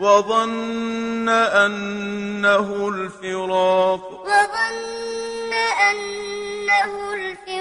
وظن أنه الفراق. وظن أنه الفراق.